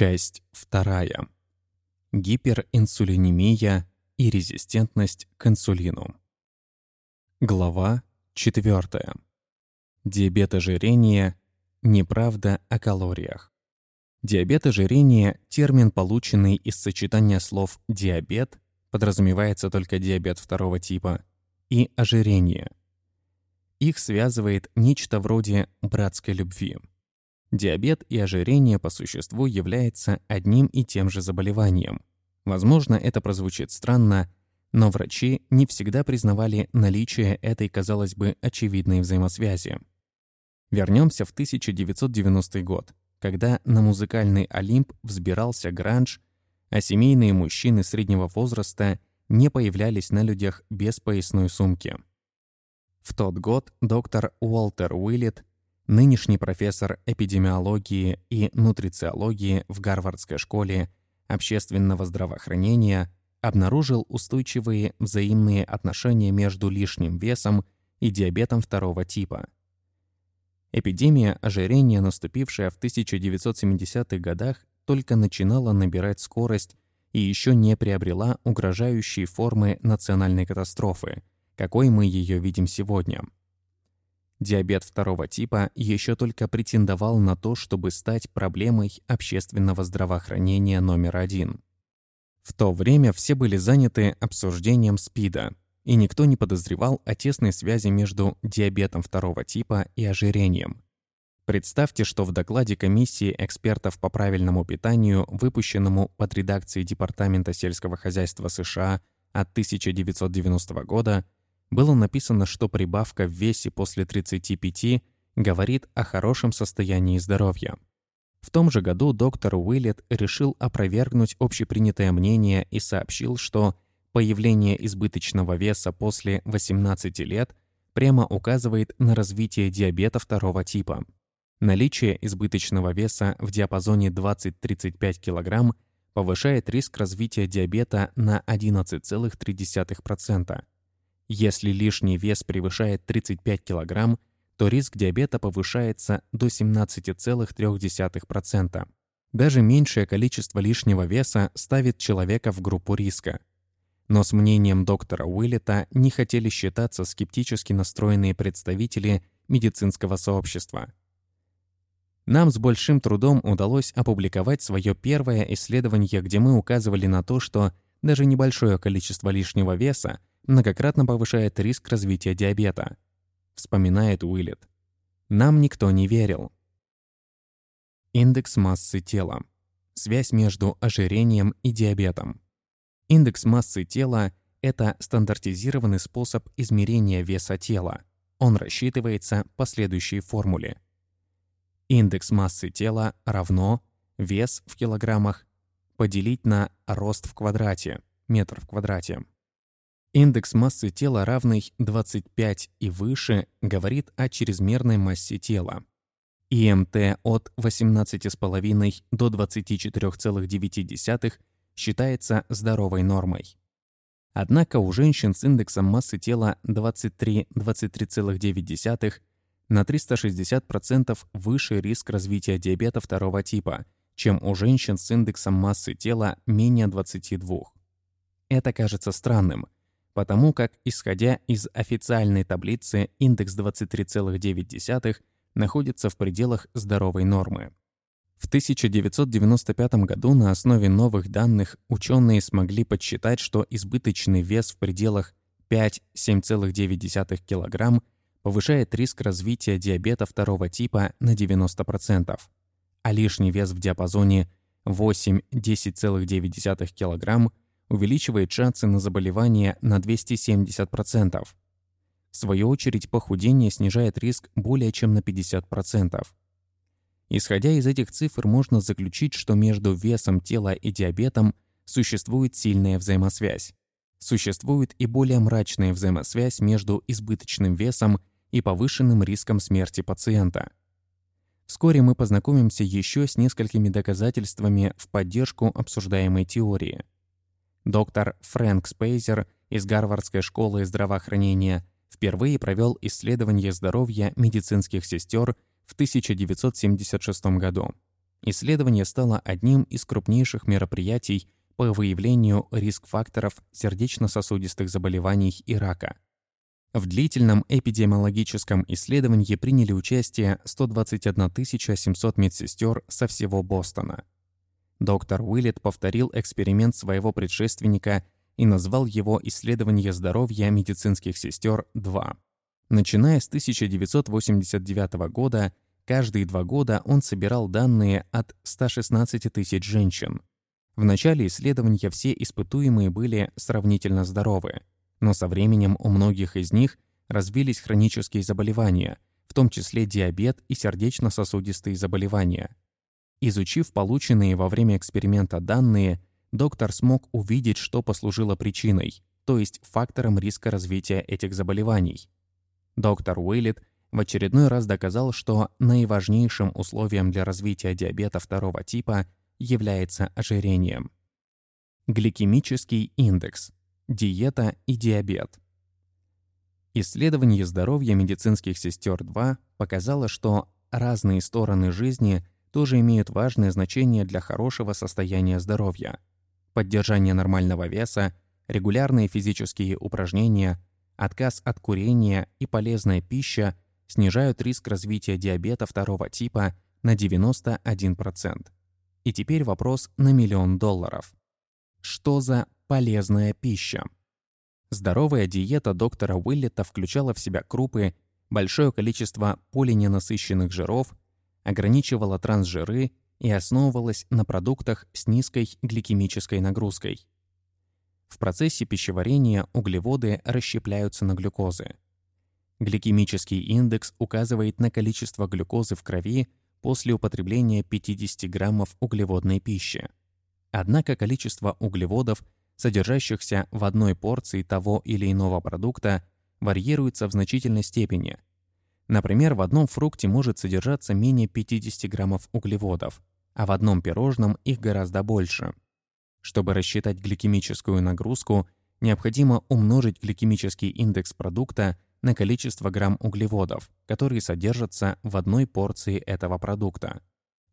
Часть вторая. Гиперинсулинемия и резистентность к инсулину. Глава 4. Диабет ожирения. Неправда о калориях. Диабет ожирения – термин, полученный из сочетания слов «диабет» подразумевается только диабет второго типа, и ожирение. Их связывает нечто вроде братской любви – Диабет и ожирение по существу являются одним и тем же заболеванием. Возможно, это прозвучит странно, но врачи не всегда признавали наличие этой, казалось бы, очевидной взаимосвязи. Вернемся в 1990 год, когда на музыкальный Олимп взбирался гранж, а семейные мужчины среднего возраста не появлялись на людях без поясной сумки. В тот год доктор Уолтер Уиллет нынешний профессор эпидемиологии и нутрициологии в Гарвардской школе общественного здравоохранения обнаружил устойчивые взаимные отношения между лишним весом и диабетом второго типа. Эпидемия ожирения, наступившая в 1970-х годах, только начинала набирать скорость и еще не приобрела угрожающие формы национальной катастрофы, какой мы ее видим сегодня – Диабет второго типа еще только претендовал на то, чтобы стать проблемой общественного здравоохранения номер один. В то время все были заняты обсуждением СПИДа, и никто не подозревал о тесной связи между диабетом второго типа и ожирением. Представьте, что в докладе комиссии экспертов по правильному питанию, выпущенному под редакцией Департамента сельского хозяйства США от 1990 года, было написано, что прибавка в весе после 35 говорит о хорошем состоянии здоровья. В том же году доктор Уиллет решил опровергнуть общепринятое мнение и сообщил, что появление избыточного веса после 18 лет прямо указывает на развитие диабета второго типа. Наличие избыточного веса в диапазоне 20-35 кг повышает риск развития диабета на 11,3%. Если лишний вес превышает 35 кг, то риск диабета повышается до 17,3%. Даже меньшее количество лишнего веса ставит человека в группу риска. Но с мнением доктора Уиллета не хотели считаться скептически настроенные представители медицинского сообщества. Нам с большим трудом удалось опубликовать свое первое исследование, где мы указывали на то, что даже небольшое количество лишнего веса многократно повышает риск развития диабета, вспоминает Уиллет. Нам никто не верил. Индекс массы тела. Связь между ожирением и диабетом. Индекс массы тела – это стандартизированный способ измерения веса тела. Он рассчитывается по следующей формуле. Индекс массы тела равно вес в килограммах поделить на рост в квадрате, метр в квадрате. Индекс массы тела, равный 25 и выше, говорит о чрезмерной массе тела. ИМТ от 18,5 до 24,9 считается здоровой нормой. Однако у женщин с индексом массы тела 23-23,9 на 360% выше риск развития диабета второго типа, чем у женщин с индексом массы тела менее 22. Это кажется странным – потому как, исходя из официальной таблицы, индекс 23,9 находится в пределах здоровой нормы. В 1995 году на основе новых данных ученые смогли подсчитать, что избыточный вес в пределах 5-7,9 кг повышает риск развития диабета второго типа на 90%, а лишний вес в диапазоне 8-10,9 кг увеличивает шансы на заболевание на 270%. В свою очередь, похудение снижает риск более чем на 50%. Исходя из этих цифр, можно заключить, что между весом тела и диабетом существует сильная взаимосвязь. Существует и более мрачная взаимосвязь между избыточным весом и повышенным риском смерти пациента. Вскоре мы познакомимся еще с несколькими доказательствами в поддержку обсуждаемой теории. Доктор Фрэнк Спейзер из Гарвардской школы здравоохранения впервые провел исследование здоровья медицинских сестер в 1976 году. исследование стало одним из крупнейших мероприятий по выявлению риск-факторов сердечно-сосудистых заболеваний и рака. В длительном эпидемиологическом исследовании приняли участие 121 700 медсестер со всего Бостона. Доктор Уиллет повторил эксперимент своего предшественника и назвал его «Исследование здоровья медицинских сестер 2». Начиная с 1989 года, каждые два года он собирал данные от 116 тысяч женщин. В начале исследования все испытуемые были сравнительно здоровы, но со временем у многих из них развились хронические заболевания, в том числе диабет и сердечно-сосудистые заболевания. Изучив полученные во время эксперимента данные, доктор смог увидеть, что послужило причиной, то есть фактором риска развития этих заболеваний. Доктор Уэйлет в очередной раз доказал, что наиважнейшим условием для развития диабета второго типа является ожирением. Гликемический индекс, диета и диабет. Исследование здоровья медицинских сестер 2 показало, что разные стороны жизни тоже имеют важное значение для хорошего состояния здоровья. Поддержание нормального веса, регулярные физические упражнения, отказ от курения и полезная пища снижают риск развития диабета второго типа на 91%. И теперь вопрос на миллион долларов. Что за полезная пища? Здоровая диета доктора Уиллета включала в себя крупы, большое количество полиненасыщенных жиров, ограничивала трансжиры и основывалась на продуктах с низкой гликемической нагрузкой. В процессе пищеварения углеводы расщепляются на глюкозы. Гликемический индекс указывает на количество глюкозы в крови после употребления 50 граммов углеводной пищи. Однако количество углеводов, содержащихся в одной порции того или иного продукта, варьируется в значительной степени – Например, в одном фрукте может содержаться менее 50 граммов углеводов, а в одном пирожном их гораздо больше. Чтобы рассчитать гликемическую нагрузку, необходимо умножить гликемический индекс продукта на количество грамм углеводов, которые содержатся в одной порции этого продукта.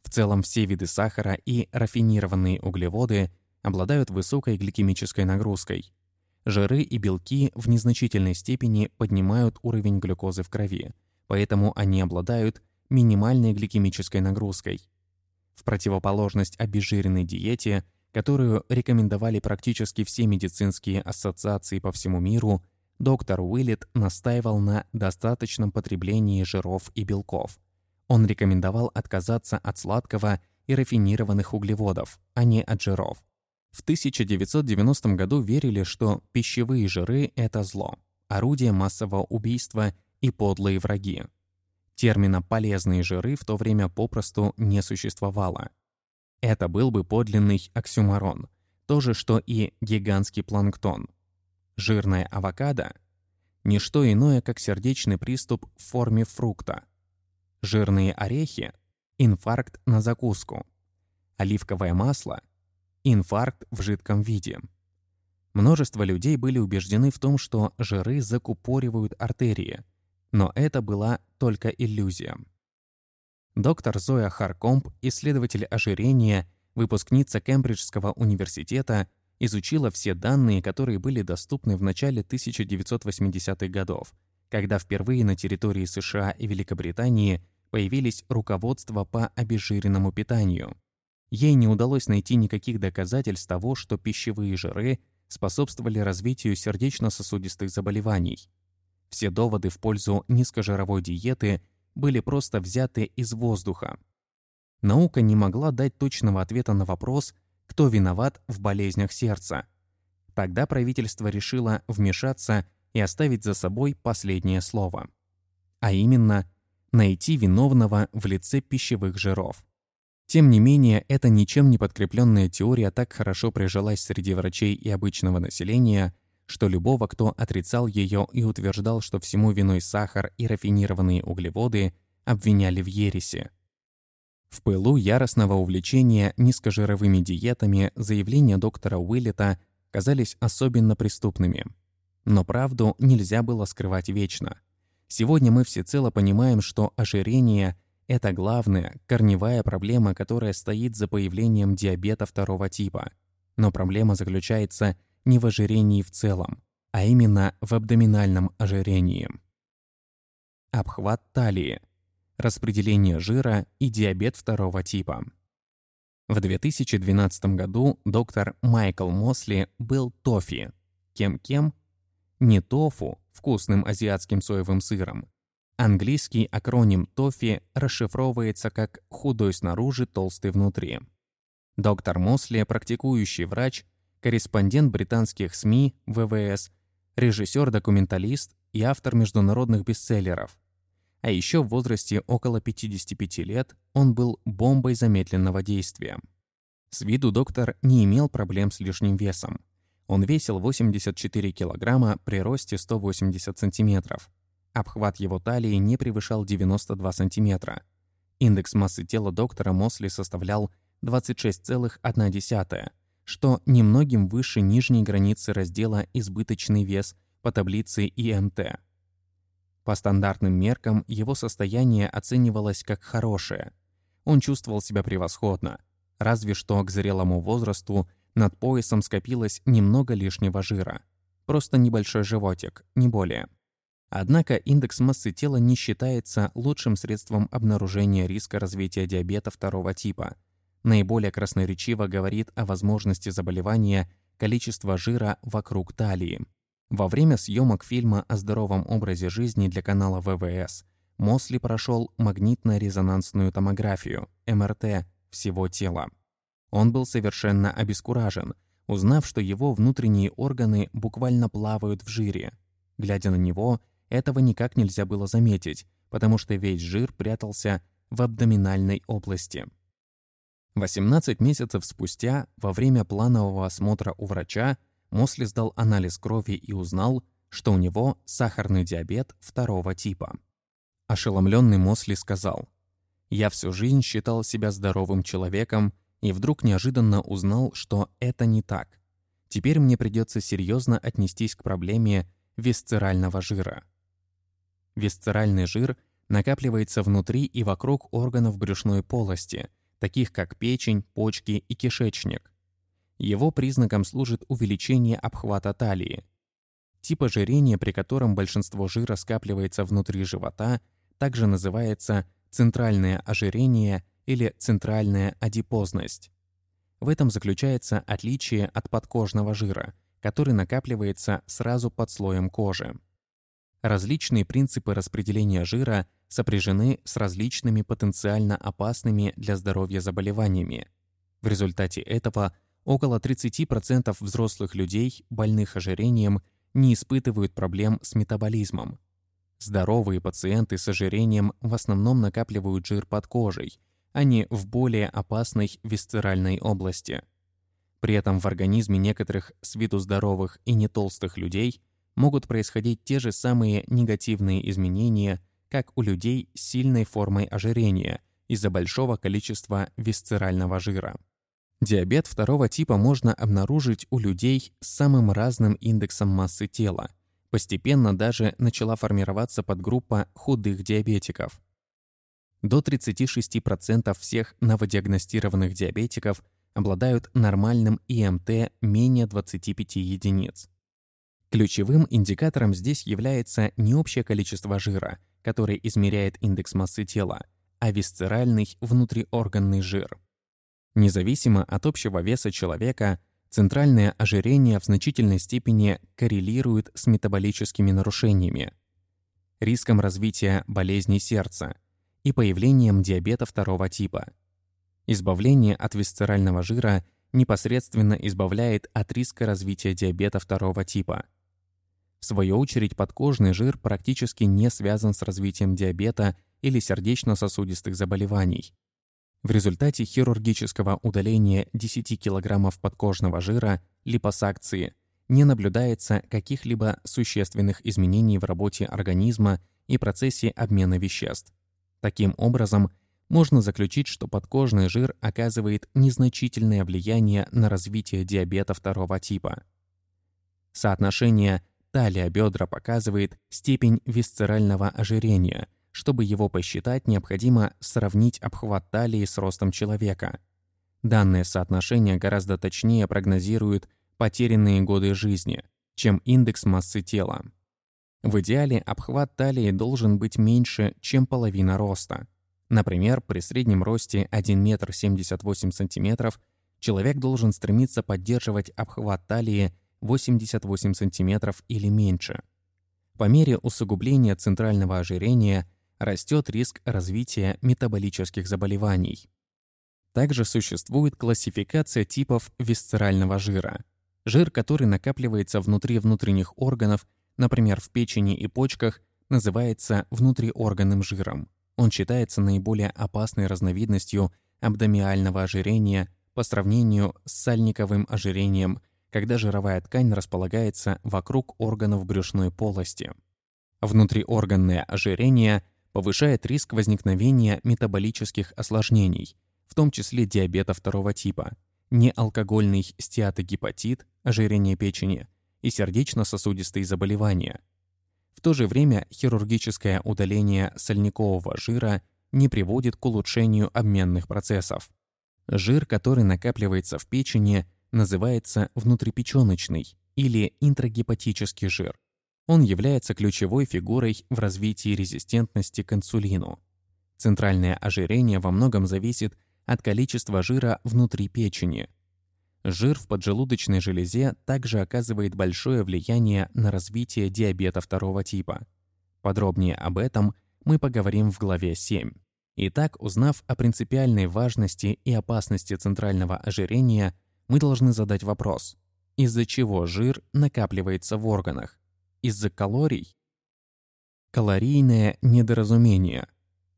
В целом все виды сахара и рафинированные углеводы обладают высокой гликемической нагрузкой. Жиры и белки в незначительной степени поднимают уровень глюкозы в крови, поэтому они обладают минимальной гликемической нагрузкой. В противоположность обезжиренной диете, которую рекомендовали практически все медицинские ассоциации по всему миру, доктор Уиллет настаивал на достаточном потреблении жиров и белков. Он рекомендовал отказаться от сладкого и рафинированных углеводов, а не от жиров. В 1990 году верили, что пищевые жиры – это зло, орудие массового убийства и подлые враги. Термина «полезные жиры» в то время попросту не существовало. Это был бы подлинный оксюмарон, то же, что и гигантский планктон. Жирная авокадо – ничто иное, как сердечный приступ в форме фрукта. Жирные орехи – инфаркт на закуску. Оливковое масло – инфаркт в жидком виде. Множество людей были убеждены в том, что жиры закупоривают артерии – но это была только иллюзия. Доктор Зоя Харкомп, исследователь ожирения, выпускница Кембриджского университета, изучила все данные, которые были доступны в начале 1980-х годов, когда впервые на территории США и Великобритании появились руководства по обезжиренному питанию. Ей не удалось найти никаких доказательств того, что пищевые жиры способствовали развитию сердечно-сосудистых заболеваний, все доводы в пользу низкожировой диеты были просто взяты из воздуха. Наука не могла дать точного ответа на вопрос, кто виноват в болезнях сердца. Тогда правительство решило вмешаться и оставить за собой последнее слово. А именно, найти виновного в лице пищевых жиров. Тем не менее, эта ничем не подкрепленная теория так хорошо прижилась среди врачей и обычного населения – что любого, кто отрицал ее и утверждал, что всему виной сахар и рафинированные углеводы, обвиняли в ересе. В пылу яростного увлечения низкожировыми диетами заявления доктора Уиллета казались особенно преступными. Но правду нельзя было скрывать вечно. Сегодня мы всецело понимаем, что ожирение это главная, корневая проблема, которая стоит за появлением диабета второго типа. Но проблема заключается не в ожирении в целом, а именно в абдоминальном ожирении. Обхват талии, распределение жира и диабет второго типа. В 2012 году доктор Майкл Мосли был тофи. Кем-кем? Не тофу, вкусным азиатским соевым сыром, Английский акроним ТОФИ расшифровывается как «худой снаружи, толстый внутри». Доктор Мосли, практикующий врач, корреспондент британских СМИ, ВВС, режиссер-документалист и автор международных бестселлеров. А еще в возрасте около 55 лет он был бомбой замедленного действия. С виду доктор не имел проблем с лишним весом. Он весил 84 килограмма при росте 180 сантиметров. Обхват его талии не превышал 92 сантиметра. Индекс массы тела доктора Мосли составлял 26,1, что немногим выше нижней границы раздела «Избыточный вес» по таблице ИМТ. По стандартным меркам его состояние оценивалось как хорошее. Он чувствовал себя превосходно, разве что к зрелому возрасту над поясом скопилось немного лишнего жира. Просто небольшой животик, не более. Однако индекс массы тела не считается лучшим средством обнаружения риска развития диабета второго типа. Наиболее красноречиво говорит о возможности заболевания количество жира вокруг талии. Во время съемок фильма о здоровом образе жизни для канала ВВС Мосли прошел магнитно-резонансную томографию, МРТ, всего тела. Он был совершенно обескуражен, узнав, что его внутренние органы буквально плавают в жире. Глядя на него, этого никак нельзя было заметить, потому что весь жир прятался в абдоминальной области. 18 месяцев спустя, во время планового осмотра у врача, Мосли сдал анализ крови и узнал, что у него сахарный диабет второго типа. Ошеломленный Мосли сказал, «Я всю жизнь считал себя здоровым человеком и вдруг неожиданно узнал, что это не так. Теперь мне придется серьезно отнестись к проблеме висцерального жира». Висцеральный жир накапливается внутри и вокруг органов брюшной полости, таких как печень, почки и кишечник. Его признаком служит увеличение обхвата талии. Тип ожирения, при котором большинство жира скапливается внутри живота, также называется центральное ожирение или центральная адипозность. В этом заключается отличие от подкожного жира, который накапливается сразу под слоем кожи. Различные принципы распределения жира сопряжены с различными потенциально опасными для здоровья заболеваниями. В результате этого около 30% взрослых людей, больных ожирением, не испытывают проблем с метаболизмом. Здоровые пациенты с ожирением в основном накапливают жир под кожей, а не в более опасной висцеральной области. При этом в организме некоторых с виду здоровых и не толстых людей могут происходить те же самые негативные изменения, как у людей с сильной формой ожирения из-за большого количества висцерального жира. Диабет второго типа можно обнаружить у людей с самым разным индексом массы тела. Постепенно даже начала формироваться подгруппа худых диабетиков. До 36% всех новодиагностированных диабетиков обладают нормальным ИМТ менее 25 единиц. Ключевым индикатором здесь является не общее количество жира, который измеряет индекс массы тела, а висцеральный внутриорганный жир. Независимо от общего веса человека, центральное ожирение в значительной степени коррелирует с метаболическими нарушениями, риском развития болезней сердца и появлением диабета второго типа. Избавление от висцерального жира непосредственно избавляет от риска развития диабета второго типа – в свою очередь, подкожный жир практически не связан с развитием диабета или сердечно-сосудистых заболеваний. В результате хирургического удаления 10 кг подкожного жира, липосакции, не наблюдается каких-либо существенных изменений в работе организма и процессе обмена веществ. Таким образом, можно заключить, что подкожный жир оказывает незначительное влияние на развитие диабета второго типа. Соотношение Талия бедра показывает степень висцерального ожирения, Чтобы его посчитать, необходимо сравнить обхват талии с ростом человека. Данное соотношение гораздо точнее прогнозирует потерянные годы жизни, чем индекс массы тела. В идеале обхват талии должен быть меньше, чем половина роста. Например, при среднем росте 1 метр 78 сантиметров человек должен стремиться поддерживать обхват талии 88 сантиметров или меньше. По мере усугубления центрального ожирения растет риск развития метаболических заболеваний. Также существует классификация типов висцерального жира. Жир, который накапливается внутри внутренних органов, например, в печени и почках, называется внутриорганным жиром. Он считается наиболее опасной разновидностью абдомиального ожирения по сравнению с сальниковым ожирением, когда жировая ткань располагается вокруг органов брюшной полости. Внутриорганное ожирение повышает риск возникновения метаболических осложнений, в том числе диабета второго типа, неалкогольный стеатогепатит, ожирение печени и сердечно-сосудистые заболевания. В то же время хирургическое удаление сальникового жира не приводит к улучшению обменных процессов. Жир, который накапливается в печени, называется внутрипечёночный или интрагепатический жир. Он является ключевой фигурой в развитии резистентности к инсулину. Центральное ожирение во многом зависит от количества жира внутри печени. Жир в поджелудочной железе также оказывает большое влияние на развитие диабета второго типа. Подробнее об этом мы поговорим в главе 7. Итак, узнав о принципиальной важности и опасности центрального ожирения, мы должны задать вопрос, из-за чего жир накапливается в органах? Из-за калорий? Калорийное недоразумение.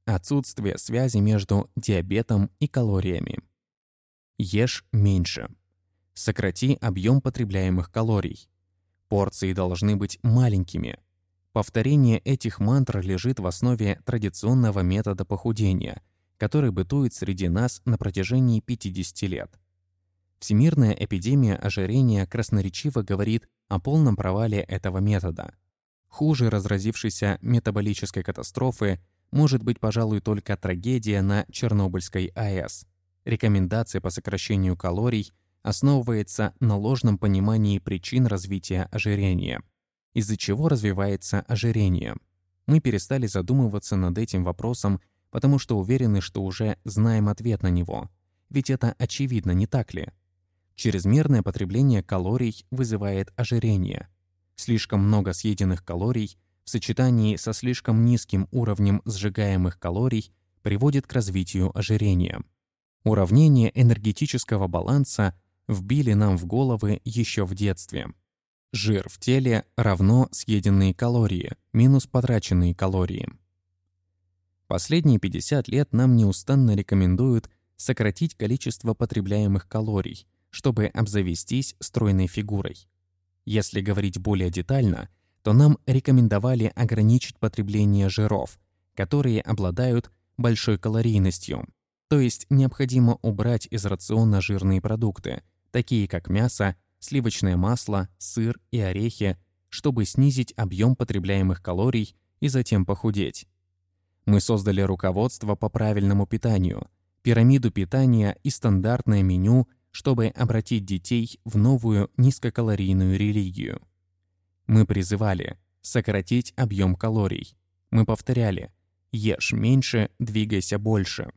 Отсутствие связи между диабетом и калориями. Ешь меньше. Сократи объем потребляемых калорий. Порции должны быть маленькими. Повторение этих мантр лежит в основе традиционного метода похудения, который бытует среди нас на протяжении 50 лет. Всемирная эпидемия ожирения красноречиво говорит о полном провале этого метода. Хуже разразившейся метаболической катастрофы может быть, пожалуй, только трагедия на Чернобыльской АЭС. Рекомендация по сокращению калорий основывается на ложном понимании причин развития ожирения. Из-за чего развивается ожирение? Мы перестали задумываться над этим вопросом, потому что уверены, что уже знаем ответ на него. Ведь это очевидно, не так ли? Чрезмерное потребление калорий вызывает ожирение. Слишком много съеденных калорий в сочетании со слишком низким уровнем сжигаемых калорий приводит к развитию ожирения. Уравнение энергетического баланса вбили нам в головы еще в детстве. Жир в теле равно съеденные калории минус потраченные калории. Последние 50 лет нам неустанно рекомендуют сократить количество потребляемых калорий – чтобы обзавестись стройной фигурой. Если говорить более детально, то нам рекомендовали ограничить потребление жиров, которые обладают большой калорийностью. То есть необходимо убрать из рациона жирные продукты, такие как мясо, сливочное масло, сыр и орехи, чтобы снизить объем потребляемых калорий и затем похудеть. Мы создали руководство по правильному питанию, пирамиду питания и стандартное меню чтобы обратить детей в новую низкокалорийную религию. Мы призывали сократить объем калорий. Мы повторяли «Ешь меньше, двигайся больше».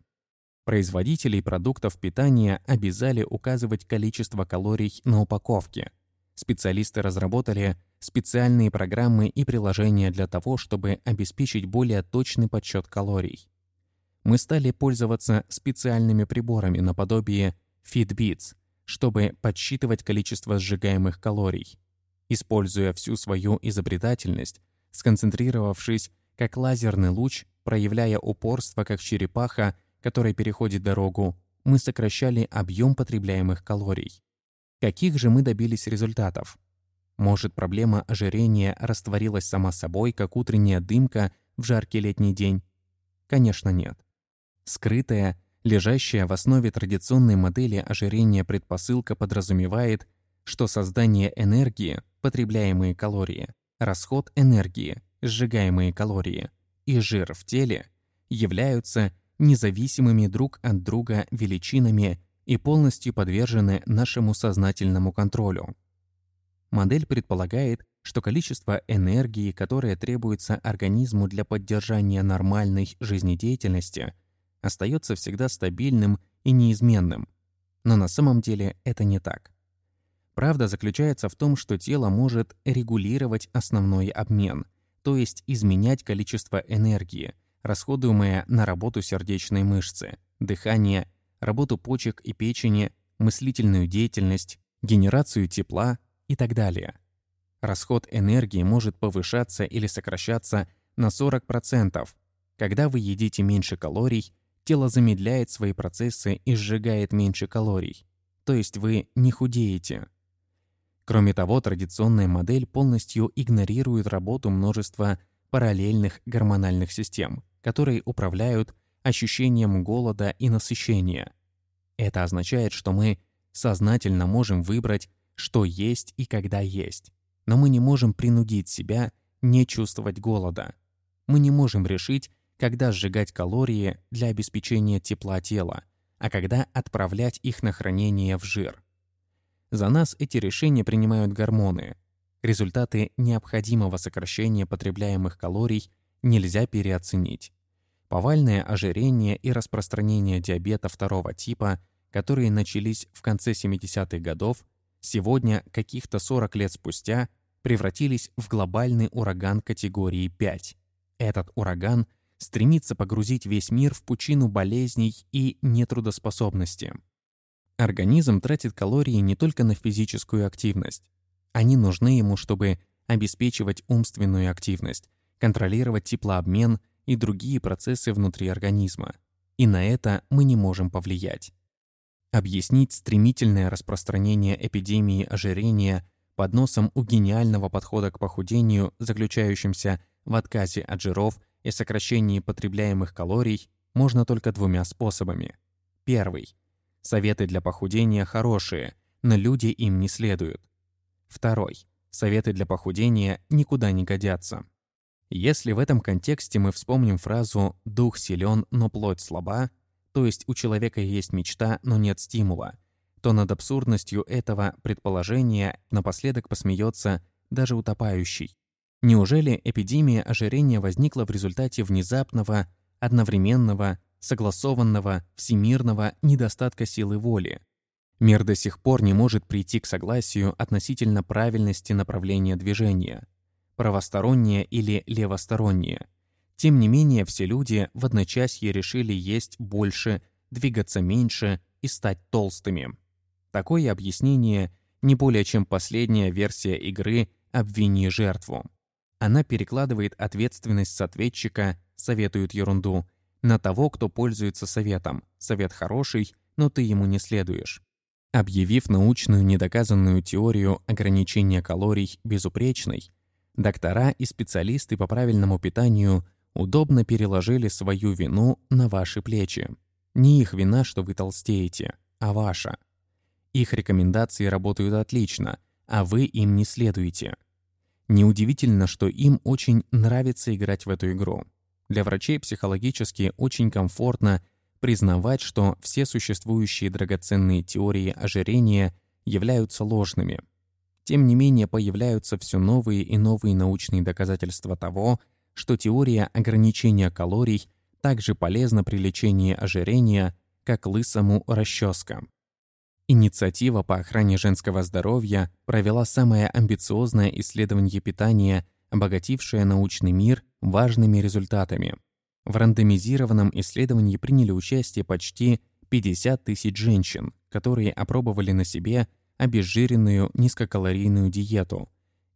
Производителей продуктов питания обязали указывать количество калорий на упаковке. Специалисты разработали специальные программы и приложения для того, чтобы обеспечить более точный подсчет калорий. Мы стали пользоваться специальными приборами наподобие Fitbits, чтобы подсчитывать количество сжигаемых калорий. Используя всю свою изобретательность, сконцентрировавшись как лазерный луч, проявляя упорство как черепаха, которая переходит дорогу, мы сокращали объем потребляемых калорий. Каких же мы добились результатов? Может, проблема ожирения растворилась сама собой, как утренняя дымка в жаркий летний день? Конечно, нет. Скрытая, Лежащая в основе традиционной модели ожирения предпосылка подразумевает, что создание энергии, потребляемые калории, расход энергии, сжигаемые калории, и жир в теле являются независимыми друг от друга величинами и полностью подвержены нашему сознательному контролю. Модель предполагает, что количество энергии, которое требуется организму для поддержания нормальной жизнедеятельности, остается всегда стабильным и неизменным. Но на самом деле это не так. Правда заключается в том, что тело может регулировать основной обмен, то есть изменять количество энергии, расходуемое на работу сердечной мышцы, дыхание, работу почек и печени, мыслительную деятельность, генерацию тепла и так далее. Расход энергии может повышаться или сокращаться на 40%. Когда вы едите меньше калорий, тело замедляет свои процессы и сжигает меньше калорий. То есть вы не худеете. Кроме того, традиционная модель полностью игнорирует работу множества параллельных гормональных систем, которые управляют ощущением голода и насыщения. Это означает, что мы сознательно можем выбрать, что есть и когда есть. Но мы не можем принудить себя не чувствовать голода. Мы не можем решить, когда сжигать калории для обеспечения тепла тела, а когда отправлять их на хранение в жир. За нас эти решения принимают гормоны. Результаты необходимого сокращения потребляемых калорий нельзя переоценить. Повальное ожирение и распространение диабета второго типа, которые начались в конце 70-х годов, сегодня, каких-то 40 лет спустя, превратились в глобальный ураган категории 5. Этот ураган стремится погрузить весь мир в пучину болезней и нетрудоспособности. Организм тратит калории не только на физическую активность. Они нужны ему, чтобы обеспечивать умственную активность, контролировать теплообмен – и другие процессы внутри организма. И на это мы не можем повлиять. Объяснить стремительное распространение эпидемии ожирения под носом у гениального подхода к похудению, заключающимся в отказе от жиров и сокращении потребляемых калорий, можно только двумя способами. Первый. Советы для похудения хорошие, но люди им не следуют. Второй. Советы для похудения никуда не годятся. Если в этом контексте мы вспомним фразу «дух силен, но плоть слаба», то есть у человека есть мечта, но нет стимула, то над абсурдностью этого предположения напоследок посмеется даже утопающий. Неужели эпидемия ожирения возникла в результате внезапного, одновременного, согласованного, всемирного недостатка силы воли? Мир до сих пор не может прийти к согласию относительно правильности направления движения правосторонние или левосторонние. Тем не менее, все люди в одночасье решили есть больше, двигаться меньше и стать толстыми. Такое объяснение не более чем последняя версия игры «Обвини жертву». Она перекладывает ответственность с ответчика «советует ерунду» на того, кто пользуется советом. Совет хороший, но ты ему не следуешь. Объявив научную недоказанную теорию ограничения калорий безупречной, доктора и специалисты по правильному питанию удобно переложили свою вину на ваши плечи. Не их вина, что вы толстеете, а ваша. Их рекомендации работают отлично, а вы им не следуете. Неудивительно, что им очень нравится играть в эту игру. Для врачей психологически очень комфортно признавать, что все существующие драгоценные теории ожирения являются ложными – тем не менее, появляются все новые и новые научные доказательства того, что теория ограничения калорий также полезна при лечении ожирения, как лысому расческа. Инициатива по охране женского здоровья провела самое амбициозное исследование питания, обогатившее научный мир важными результатами. В рандомизированном исследовании приняли участие почти 50 тысяч женщин, которые опробовали на себе обезжиренную низкокалорийную диету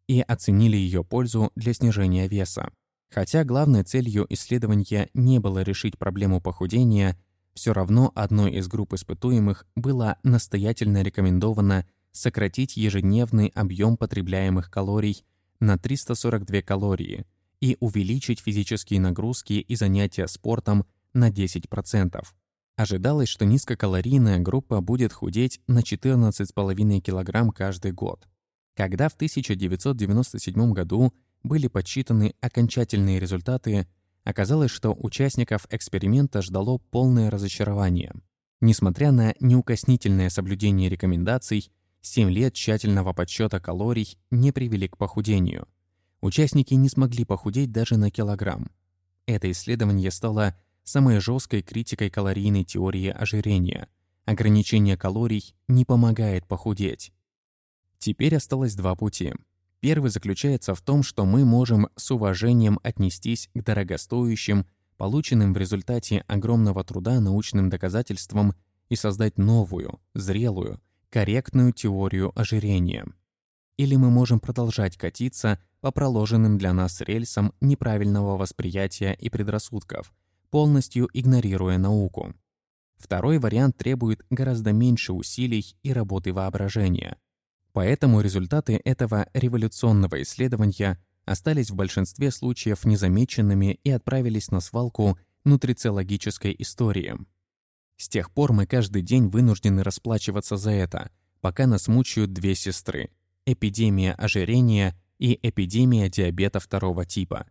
и оценили ее пользу для снижения веса. Хотя главной целью исследования не было решить проблему похудения, все равно одной из групп испытуемых было настоятельно рекомендовано сократить ежедневный объем потребляемых калорий на 342 калории и увеличить физические нагрузки и занятия спортом на 10%. Ожидалось, что низкокалорийная группа будет худеть на 14,5 кг каждый год. Когда в 1997 году были подсчитаны окончательные результаты, Оказалось, что участников эксперимента ждало полное разочарование. Несмотря на неукоснительное соблюдение рекомендаций, 7 лет тщательного подсчета калорий не привели к похудению. Участники не смогли похудеть даже на килограмм. Это исследование стало самой жесткой критикой калорийной теории ожирения. Ограничение калорий не помогает похудеть. Теперь осталось два пути. Первый заключается в том, что мы можем с уважением отнестись к дорогостоящим, полученным в результате огромного труда научным доказательствам и создать новую, зрелую, корректную теорию ожирения. Или мы можем продолжать катиться по проложенным для нас рельсам неправильного восприятия и предрассудков, полностью игнорируя науку. Второй вариант требует гораздо меньше усилий и работы воображения. Поэтому результаты этого революционного исследования остались в большинстве случаев незамеченными и отправились на свалку нутрициологической истории. С тех пор мы каждый день вынуждены расплачиваться за это, пока нас мучают две сестры – эпидемия ожирения и эпидемия диабета второго типа.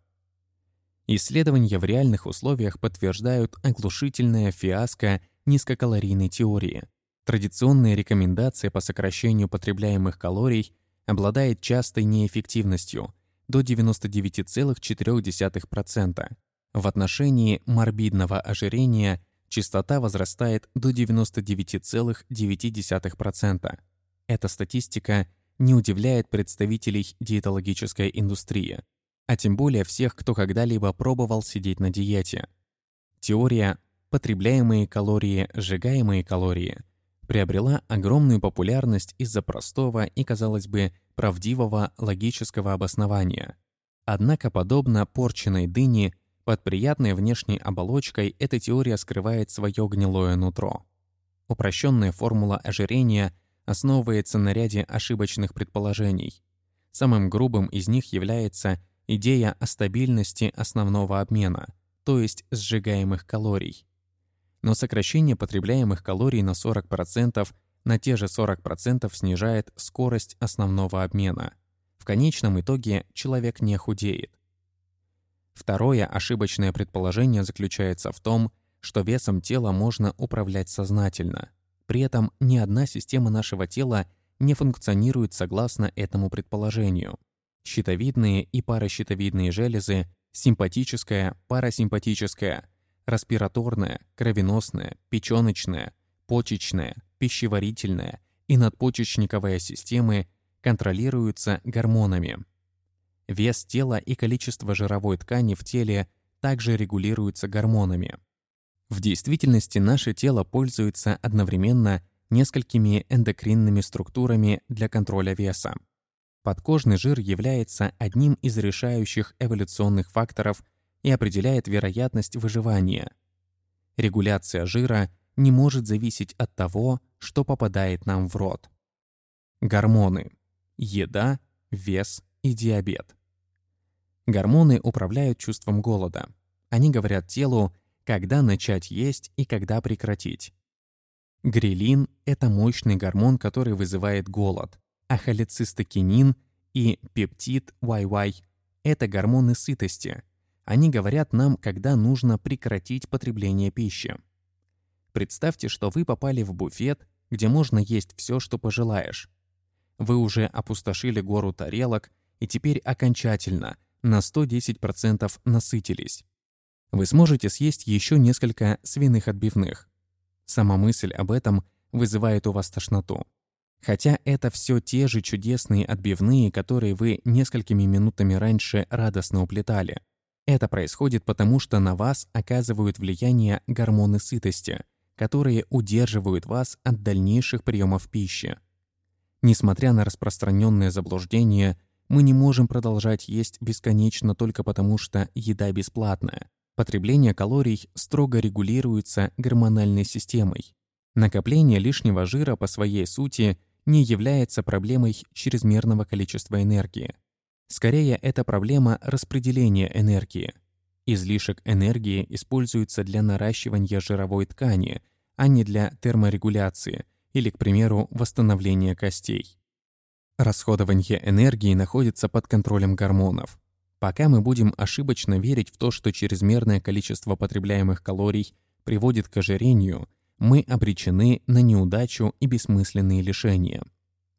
Исследования в реальных условиях подтверждают оглушительное фиаско низкокалорийной теории – Традиционная рекомендация по сокращению потребляемых калорий обладает частой неэффективностью до 99,4%. В отношении морбидного ожирения частота возрастает до 99,9%. Эта статистика не удивляет представителей диетологической индустрии, а тем более всех, кто когда-либо пробовал сидеть на диете. Теория «потребляемые калории, сжигаемые калории» приобрела огромную популярность из-за простого и, казалось бы, правдивого логического обоснования. Однако, подобно порченной дыне, под приятной внешней оболочкой эта теория скрывает свое гнилое нутро. Упрощенная формула ожирения основывается на ряде ошибочных предположений. Самым грубым из них является идея о стабильности основного обмена, то есть сжигаемых калорий но сокращение потребляемых калорий на 40% на те же 40% снижает скорость основного обмена. В конечном итоге человек не худеет. Второе ошибочное предположение заключается в том, что весом тела можно управлять сознательно. При этом ни одна система нашего тела не функционирует согласно этому предположению. Щитовидные и паращитовидные железы, симпатическая, парасимпатическая – респираторная, кровеносная, печёночная, почечная, пищеварительная и надпочечниковая системы контролируются гормонами. Вес тела и количество жировой ткани в теле также регулируются гормонами. В действительности наше тело пользуется одновременно несколькими эндокринными структурами для контроля веса. Подкожный жир является одним из решающих эволюционных факторов и определяет вероятность выживания. Регуляция жира не может зависеть от того, что попадает нам в рот. Гормоны. Еда, вес и диабет. Гормоны управляют чувством голода. Они говорят телу, когда начать есть и когда прекратить. Грелин – это мощный гормон, который вызывает голод, а холецистокинин и пептид YY – это гормоны сытости – они говорят нам, когда нужно прекратить потребление пищи. Представьте, что вы попали в буфет, где можно есть все, что пожелаешь. Вы уже опустошили гору тарелок и теперь окончательно на 110% насытились. Вы сможете съесть еще несколько свиных отбивных. Сама мысль об этом вызывает у вас тошноту. Хотя это все те же чудесные отбивные, которые вы несколькими минутами раньше радостно уплетали – это происходит потому, что на вас оказывают влияние гормоны сытости, которые удерживают вас от дальнейших приемов пищи. Несмотря на распространенное заблуждение, мы не можем продолжать есть бесконечно только потому, что еда бесплатная. Потребление калорий строго регулируется гормональной системой. Накопление лишнего жира по своей сути не является проблемой чрезмерного количества энергии. Скорее, это проблема распределения энергии. Излишек энергии используется для наращивания жировой ткани, а не для терморегуляции или, к примеру, восстановления костей. Расходование энергии находится под контролем гормонов. Пока мы будем ошибочно верить в то, что чрезмерное количество потребляемых калорий приводит к ожирению, мы обречены на неудачу и бессмысленные лишения.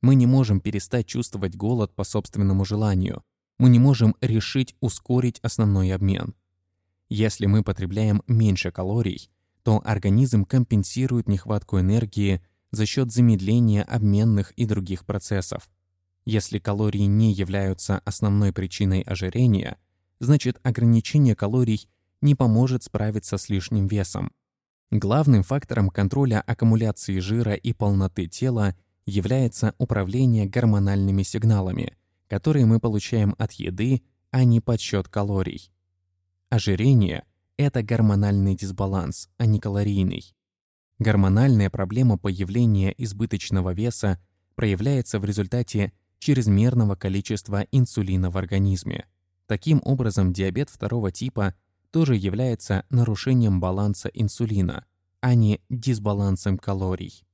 Мы не можем перестать чувствовать голод по собственному желанию. Мы не можем решить ускорить основной обмен. Если мы потребляем меньше калорий, то организм компенсирует нехватку энергии за счет замедления обменных и других процессов. Если калории не являются основной причиной ожирения, значит ограничение калорий не поможет справиться с лишним весом. Главным фактором контроля аккумуляции жира и полноты тела является управление гормональными сигналами, которые мы получаем от еды, а не подсчет калорий. Ожирение – это гормональный дисбаланс, а не калорийный. Гормональная проблема появления избыточного веса проявляется в результате чрезмерного количества инсулина в организме. Таким образом, диабет второго типа тоже является нарушением баланса инсулина, а не дисбалансом калорий.